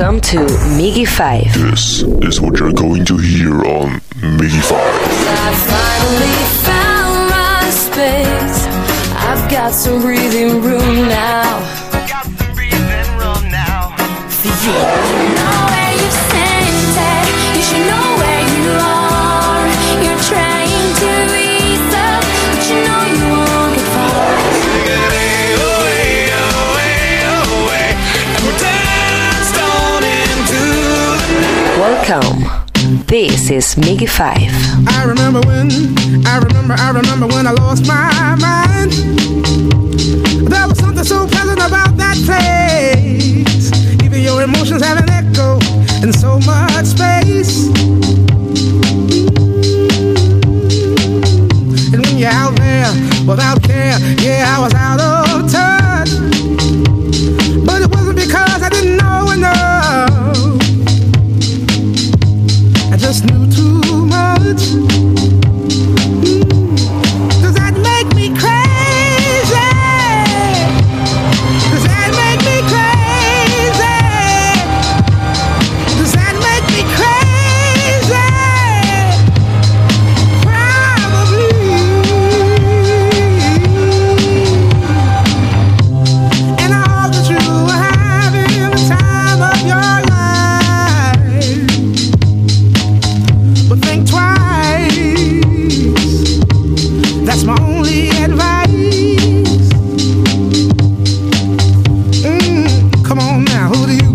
Welcome to MIGY 5. This is what you're going to hear on MIGY 5. I finally found my space. I've got some breathing room now. Got some breathing room now. For you. Welcome. This is MIGY Five. I remember when, I remember, I remember when I lost my mind. There was something so pleasant about that place. Even your emotions have an echo in so much space. And when you're out there without care, yeah, I was out of.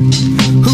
you.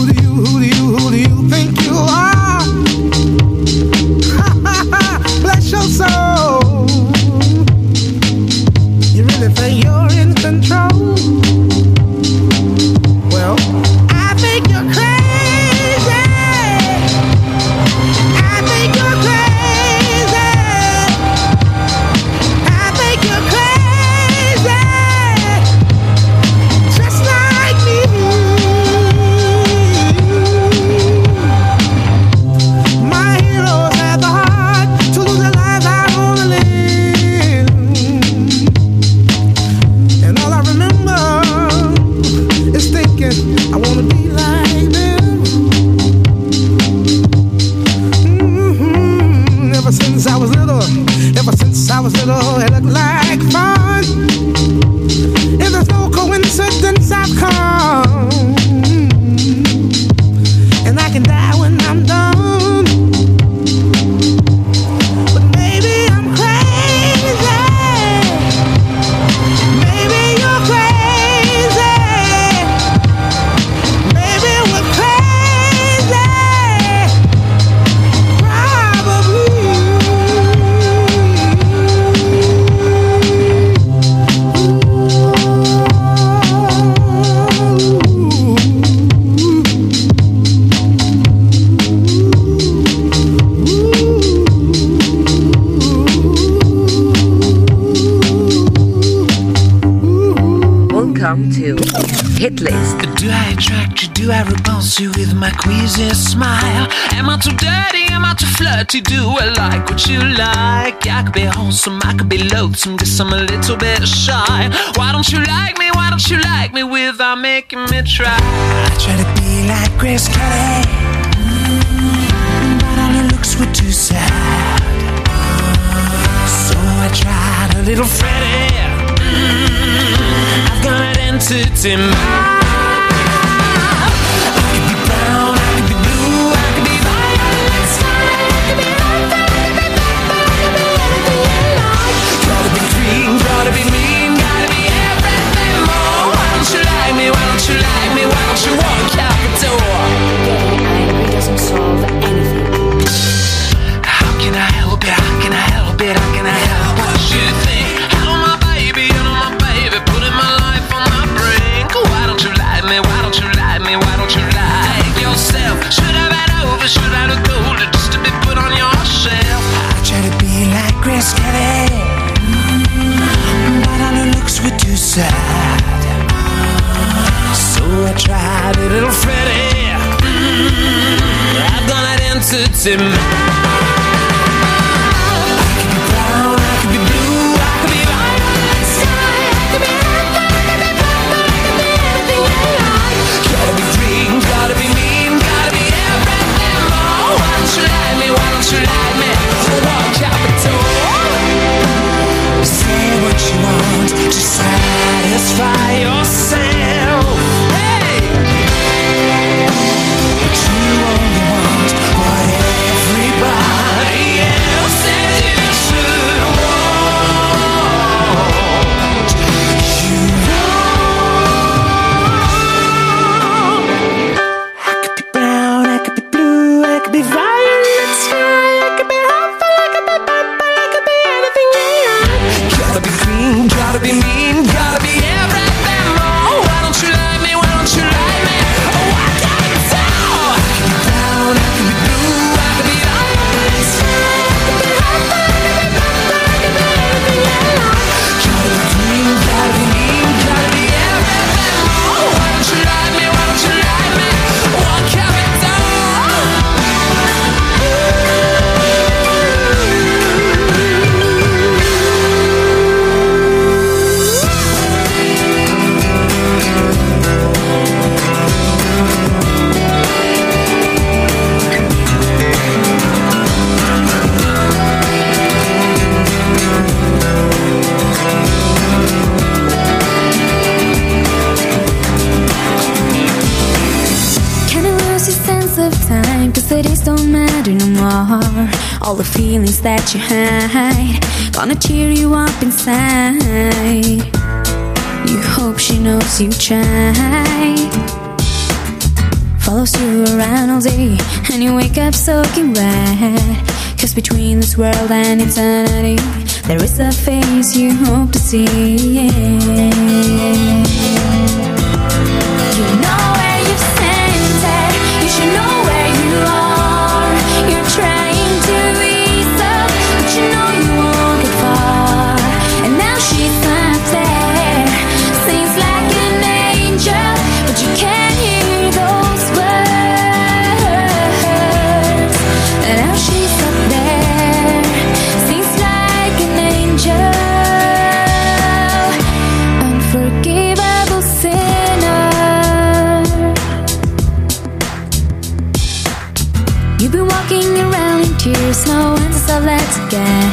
lopes and guess I'm a little bit shy. Why don't you like me? Why don't you like me without making me try? I try to be like Grace Kelly, mm, but all her looks were too sad. So I tried a little Freddie. Mm, I've got an entity. me him. World and eternity, there is a face you hope to see. You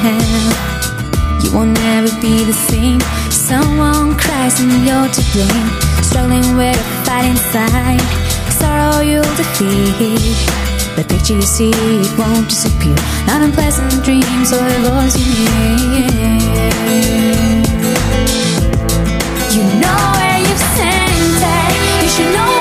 again. You will never be the same. Someone cries and you're to blame. Struggling with a fight inside. Sorrow you'll defeat. The picture you see, it won't disappear. Not unpleasant dreams or a you hear. You know where you've sent it. You should know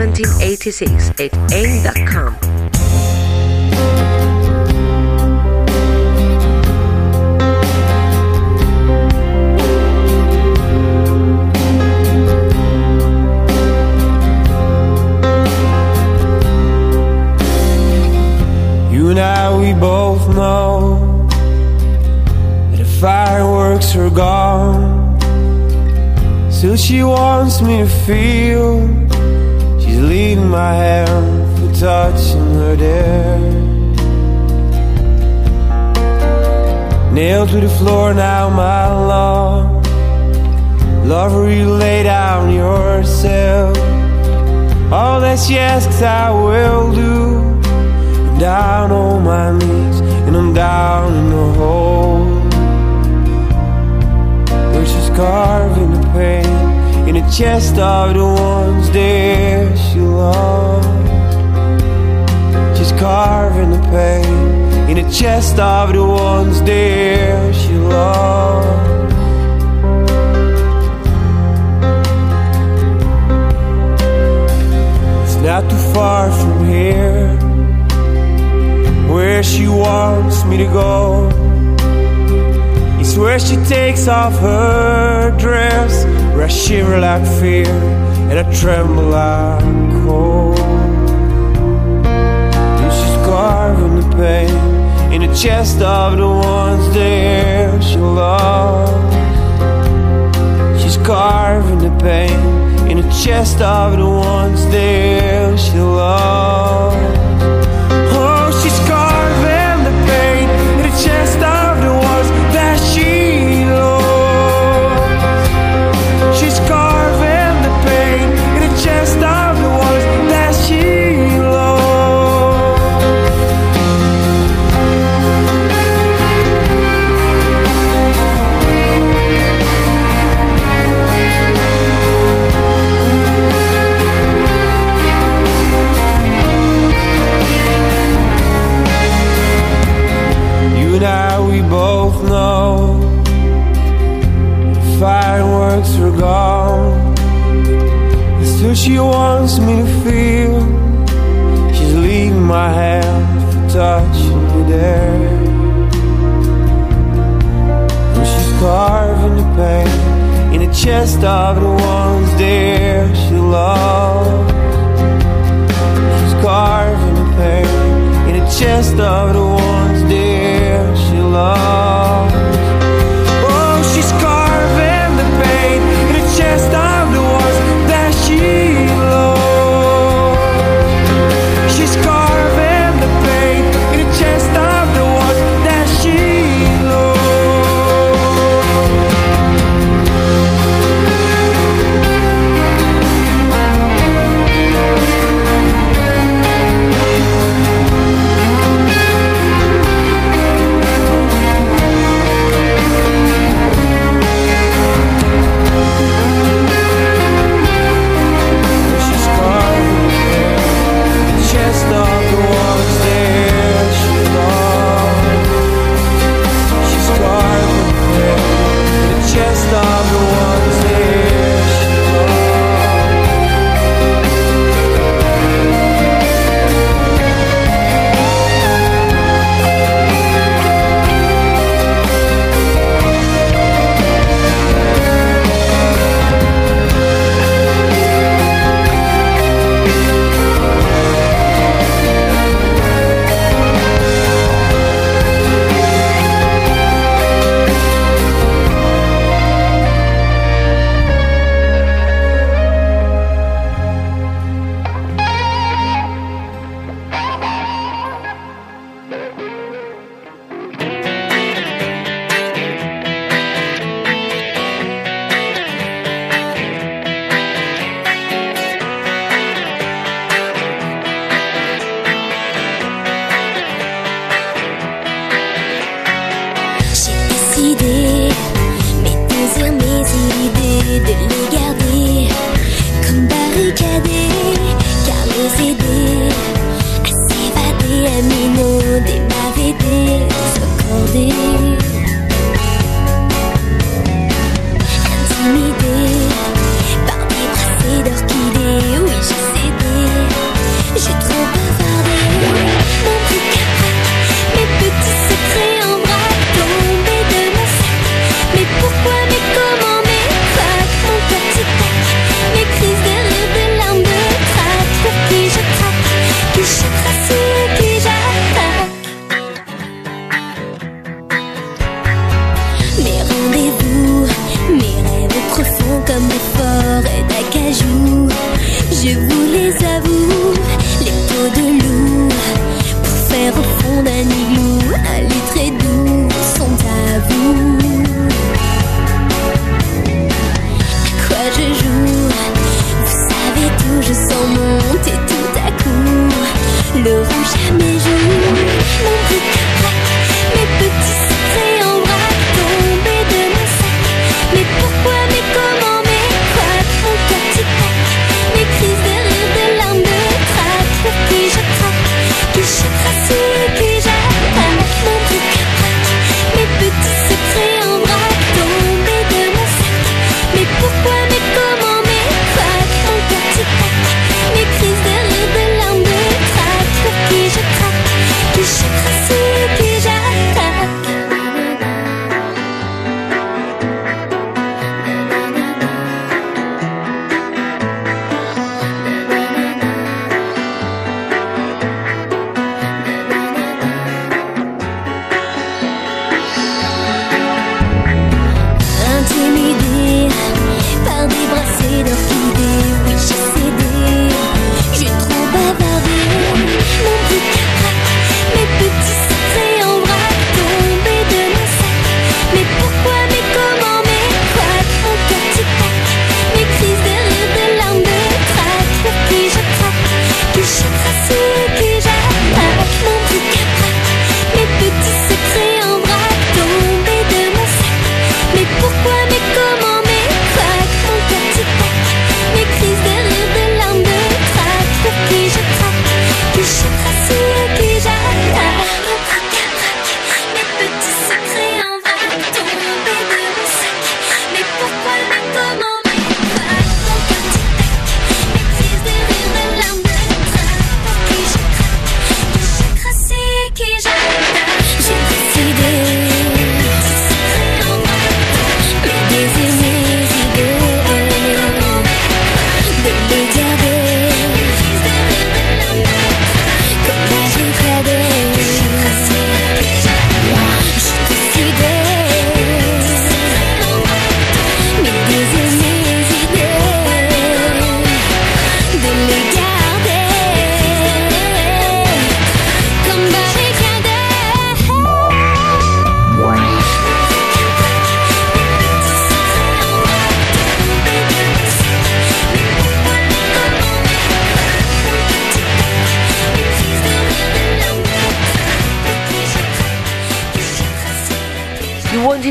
mh1786 at aim.com. You and I, we both know that the fireworks are gone. Still, she wants me to feel she's leading my hand for touching her there. Nailed to the floor now, my love. Lover, you lay down yourself. All that she asks, I will do. I'm down on my knees, and I'm down in the hole. Where she's carving the pain in the chest of the ones there she loves. She's carving the pain in the chest of the ones there she loves. It's not too far from here where she wants me to go. It's where she takes off her dress, where I shiver like fear and I tremble like cold. And she's carving the pain in the chest of the ones there she loves. She's carving the pain in the chest of the ones there she loves. She wants me to feel. She's leaving my hand for touching me there. And she's carving the pain in the chest of the ones there she loves. She's carving the pain in the chest of the ones there she loves.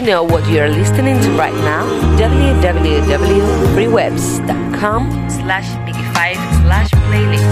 know what you're listening to right now? www.freewebs.com slash migy5 slash playlist.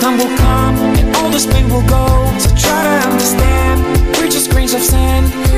Time will come, and all this pain will go. So try to understand, we're just grains of sand.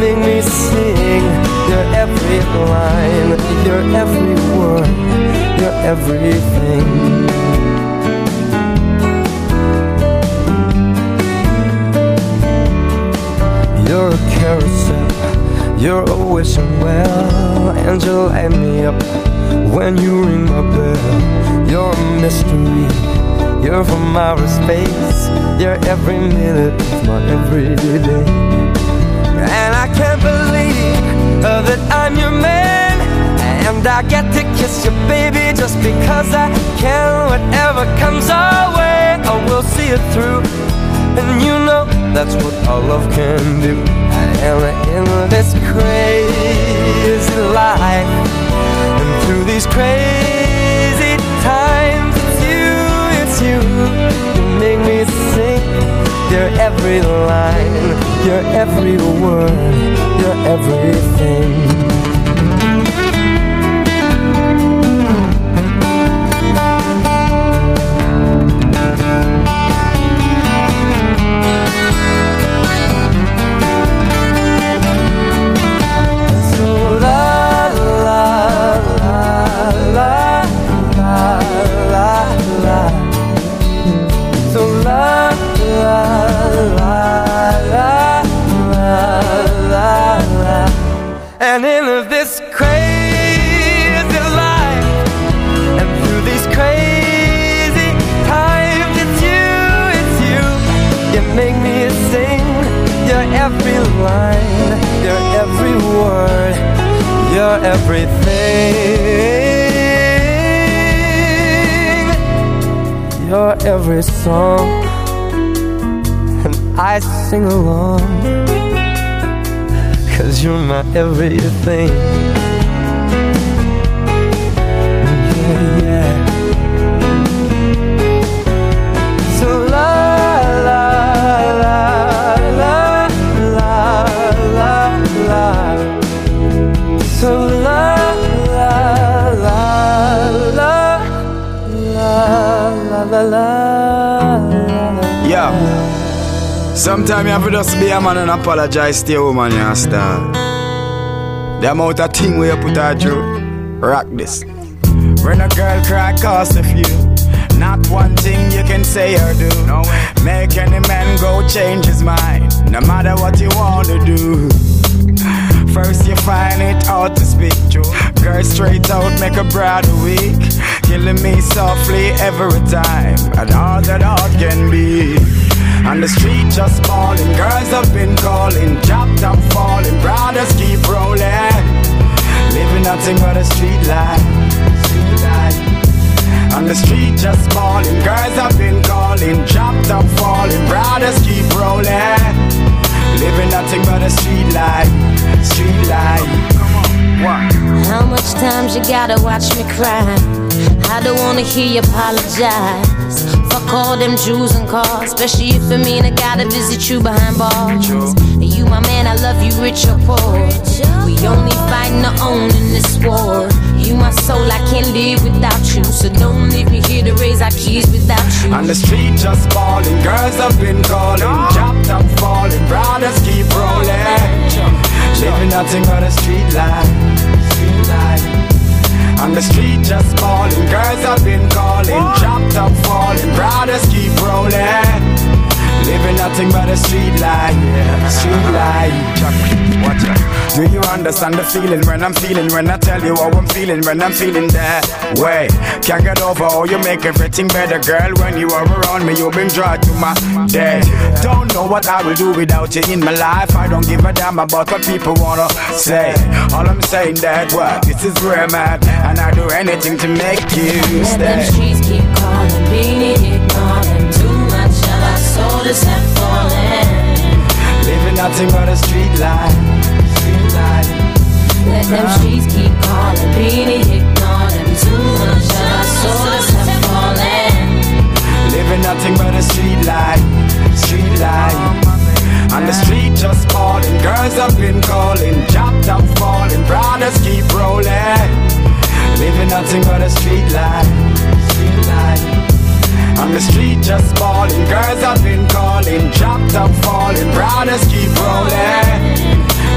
make me sing your every line, your every word, your everything. You're a carousel, you're a wishing well, and you light me up when you ring my bell. You're a mystery, you're from outer space, you're every minute of my everyday. Can't believe uh, that I'm your man, and I get to kiss you, baby, just because I can. Whatever comes our way, I will see it through. And you know that's what our love can do. And in this crazy life, and through these crazy times, it's you, it's you. Make me sing your every line, your every word, your everything. And in this crazy life, and through these crazy times, it's you, it's you. You make me sing your every line, your every word, your everything, your every song, and I sing along. You're my everything. Sometimes you have to just be a man and apologize to your woman, you understand? The amount of thing we you put her through, rock this. When a girl cry, cause a few. Not one thing you can say or do. No way. Make any man go change his mind. No matter what you wanna do. First you find it hard to speak true. Girl straight out make a brother weak. Killing me softly every time. And all that art can be. On the street just falling. Girls have been calling. Chopped up falling. Brothers keep rolling. Living nothing but a street life. Street life. On the street just falling, girls have been calling, chopped up falling, brothers keep rolling. Living nothing but a street life, street life. How much times you gotta watch me cry? I don't wanna hear you apologize. Fuck all them Jews and cars, especially if it mean I gotta visit you behind bars. You my man, I love you, rich or poor. We only fighting our own in this war. You my soul, I can't live without you. So don't leave me here to raise our kids without you. On the street just falling, girls have been calling, chopped up falling, brothers keep rolling. Living nothing but a street life, street life. On the street just falling, girls have been calling, chopped up falling, brothers keep rolling. Living nothing but a street life, street life. Watch out. Do you understand the feeling when I'm feeling? When I tell you how I'm feeling, when I'm feeling that way. Can't get over how you make everything better, girl. When you are around me, you bring joy to my day. Don't know what I will do without you in my life. I don't give a damn about what people wanna say. All I'm saying that what this is where I'm at, and I do anything to make you Let them stay. streets keep calling, being ignore them too much. And our souls have fallen. Living nothing but a street life, street life. Let them streets keep calling, being ignore them too much. And our souls have fallen. Living nothing but a street life, street life. On the street just falling, girls have been calling, chopped up falling, brothers keep rolling. Living nothing but a street life. On the street just falling, girls have been calling, chopped up falling, brothers keep rolling.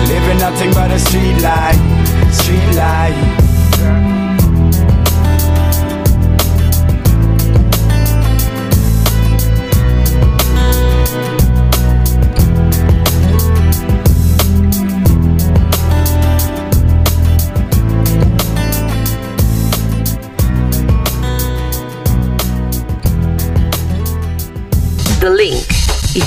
Living nothing but a street life, street life.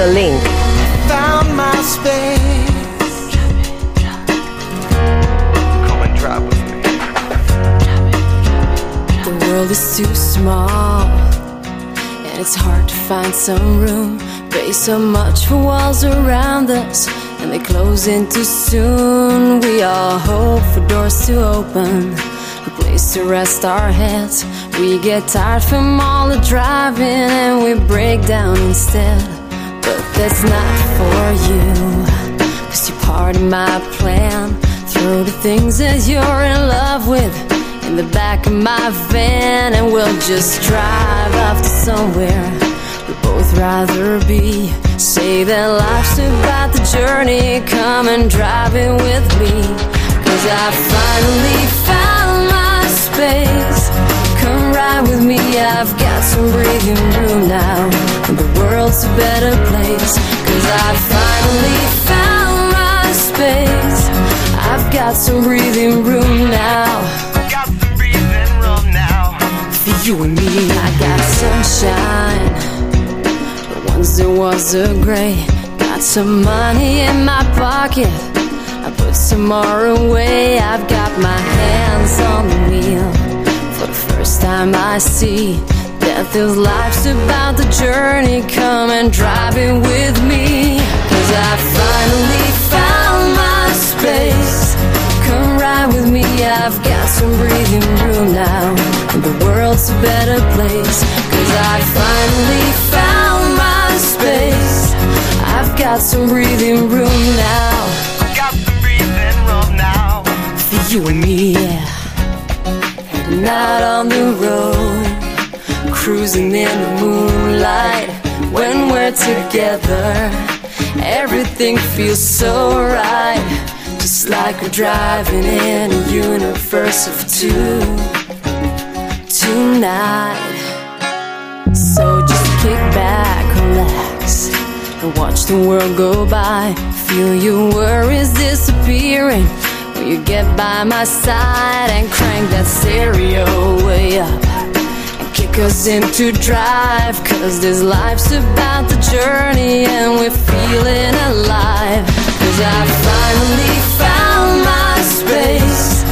The link. Found my space. Come and drive with me. The world is too small, and it's hard to find some room. Pay so much for walls around us, and they close in too soon. We all hope for doors to open, a place to rest our heads. We get tired from all the driving, and we break down instead. That's not for you, cause you're part of my plan. Throw the things that you're in love with in the back of my van and we'll just drive off to somewhere we'd both rather be. Say that life's about the journey, come and drive it with me. Cause I finally found my space. Come ride with me, I've got some breathing room now. And the world's a better place. Cause I finally found my space. I've got some breathing room now. I've got the breathing room now. For you and me, I got sunshine. But once there was a gray. Got some money in my pocket. I put some more away. I've got my hands on the wheel. First time, I see that this life's about the journey. Come and drive it with me. Cause I finally found my space. Come ride with me, I've got some breathing room now. And the world's a better place. Cause I finally found my space. I've got some breathing room now. Got some breathing room now. For you and me, yeah. Out on the road. Cruising in the moonlight. When we're together, everything feels so right. Just like we're driving in a universe of two tonight. So just kick back, relax, and watch the world go by. Feel your worries disappearing you get by my side and crank that stereo way up. and Kick us into drive, cause this life's about the journey and we're feeling alive. Cause I finally found my space.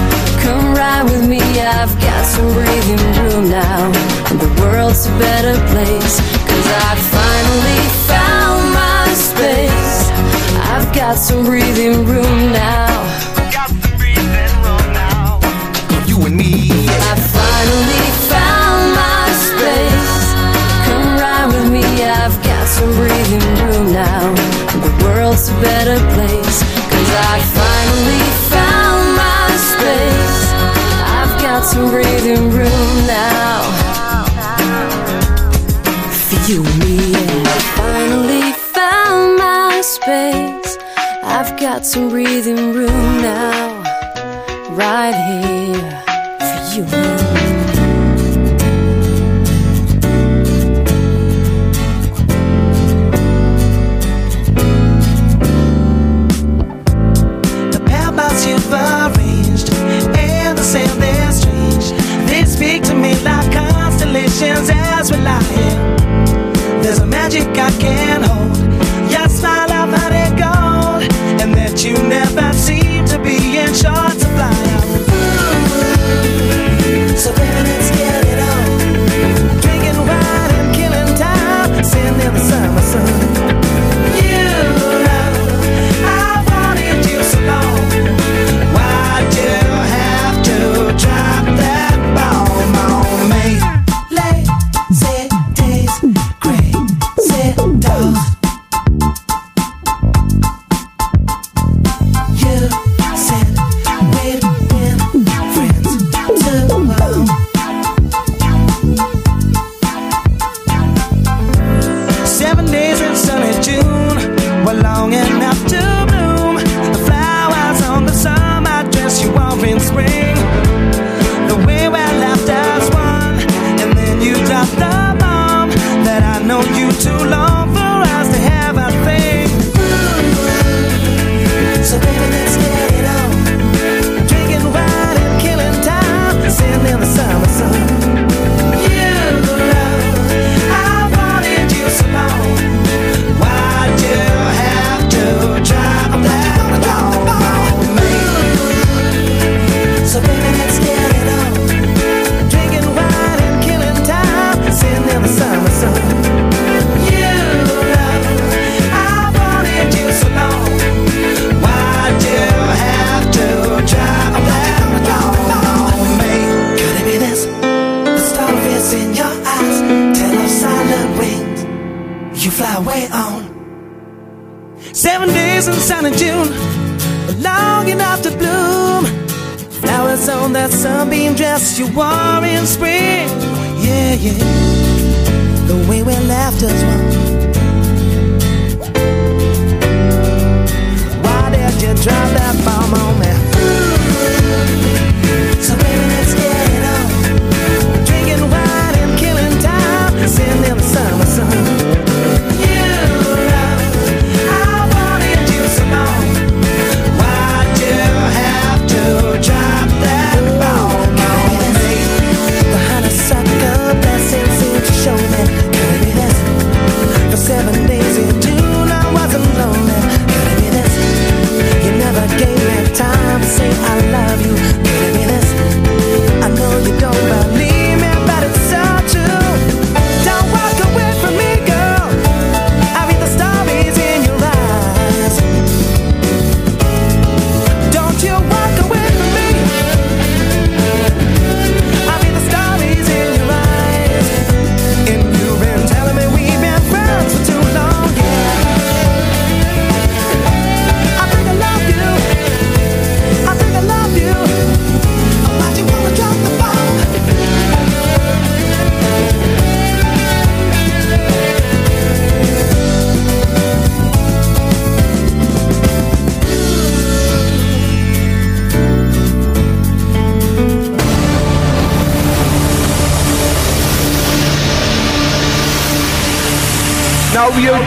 Come ride with me, I've got some breathing room now. And the world's a better place. Cause I finally found my space. I've got some breathing room now. Breathing room now. The world's a better place. Cause I finally found my space. I've got some breathing room now. For you and me, yeah. I finally found my space. I've got some breathing room now. Right here for you and me. We. There's a magic I can't hold. Your smile, I've had it gold, and that you never seem to be in short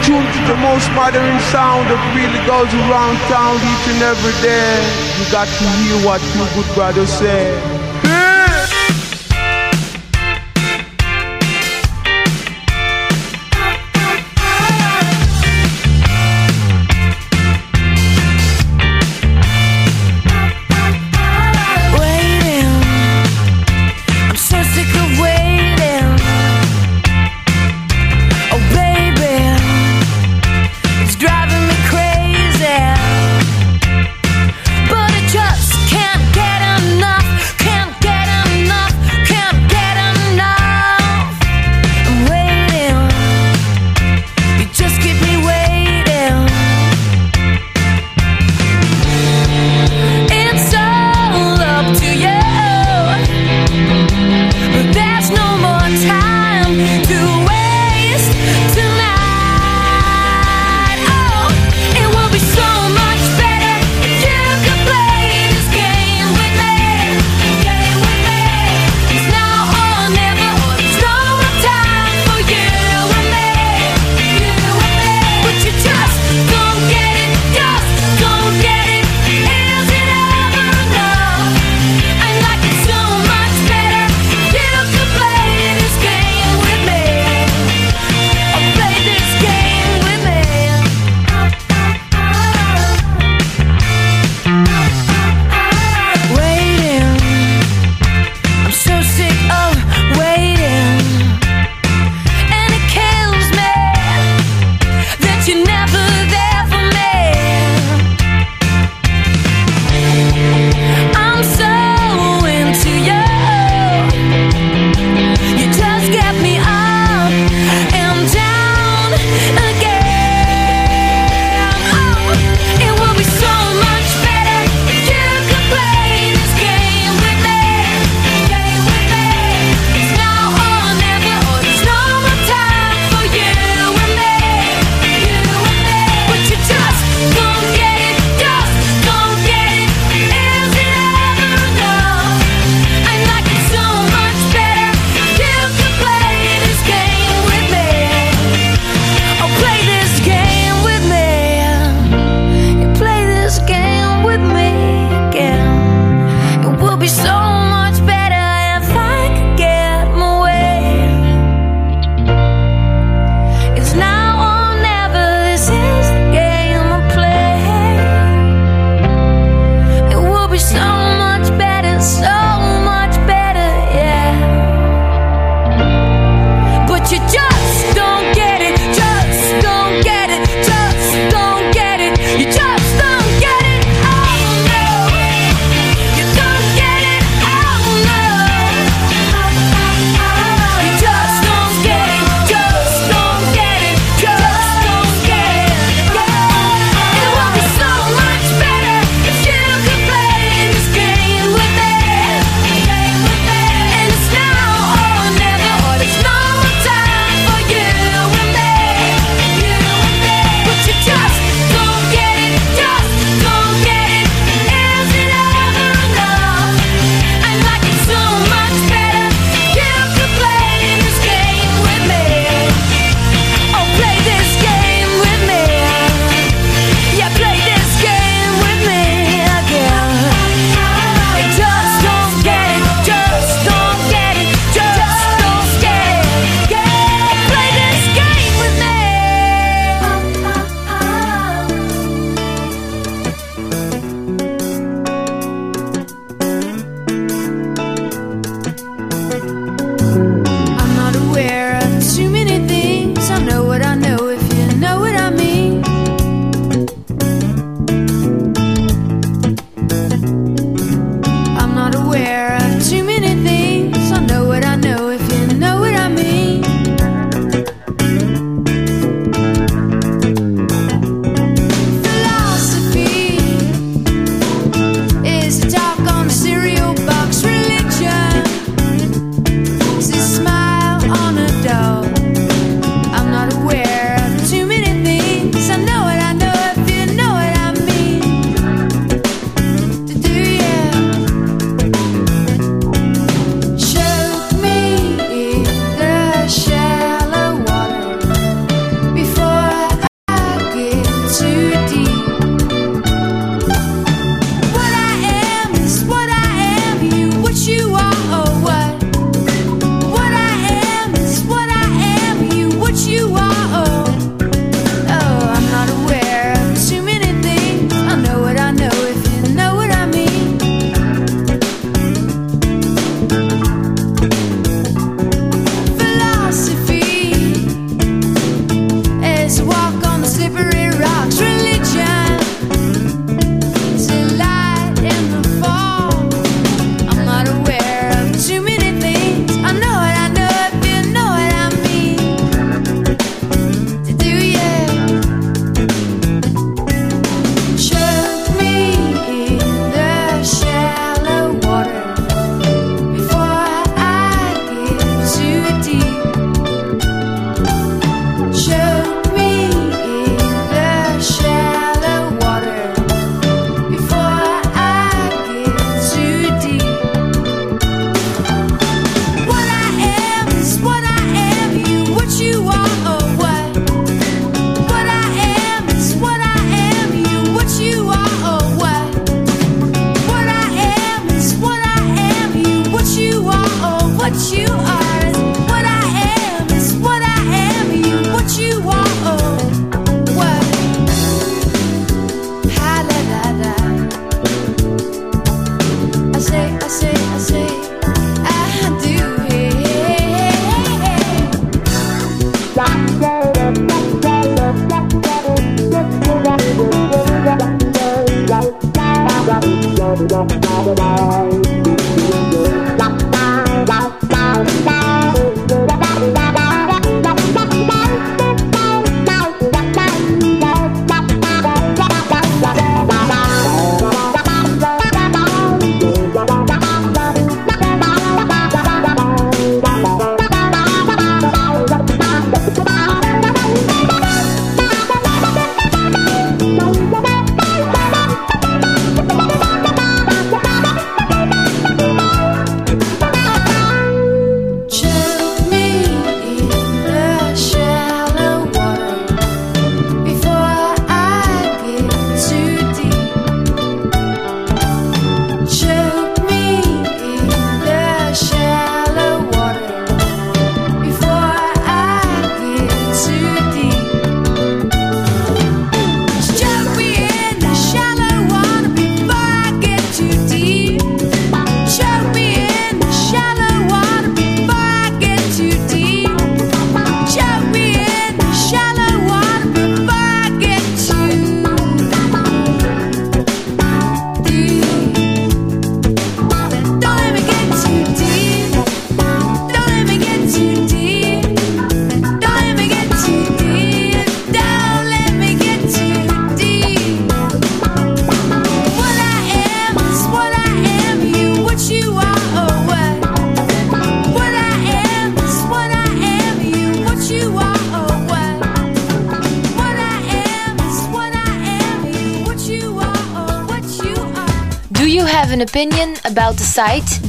tuned to the most modern sound that really goes around town each and every day. You got to hear what you good brothers say.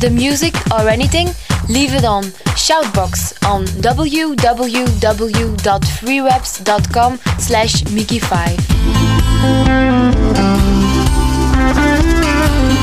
the music or anything, leave it on Shoutbox on www.freewebs.com slash MIGY 5.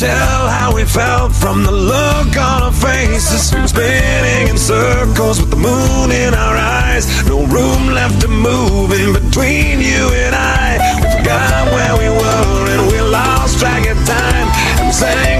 tell how we felt from the look on our faces. Spinning in circles with the moon in our eyes. No room left to move in between you and I. We forgot where we were and we lost track of time. And sang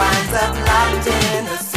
Winds up locked in a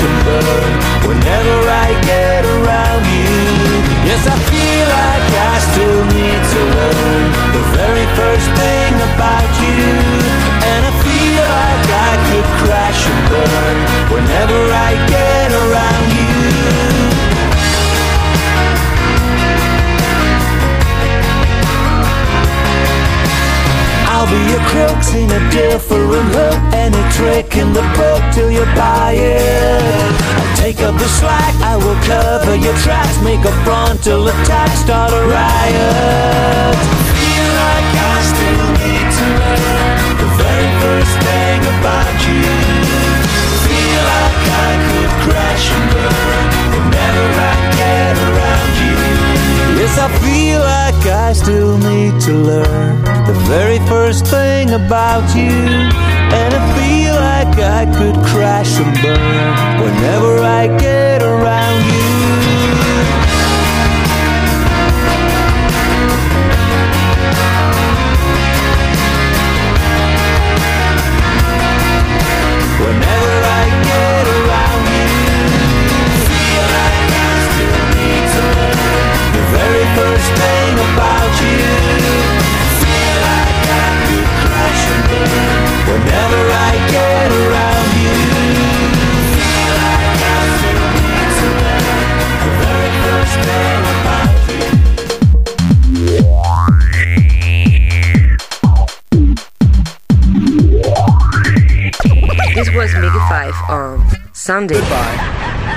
and burn. Whenever A crooks in a different hook Any trick in the book till you buy it I'll take up the slack. I will cover your tracks, make a frontal attack, start a riot. Feel like I still need to learn the very first thing about you. Feel like I could crash and burn around you. Yes, I feel like I still need to learn the very first thing about you. And I feel like I could crash and burn whenever I get around you. About you. Feel like I could crash and burn whenever I get around you. Feel like I still need to learn the very first thing about you. This was MIGY 5 on Sunday. Goodbye.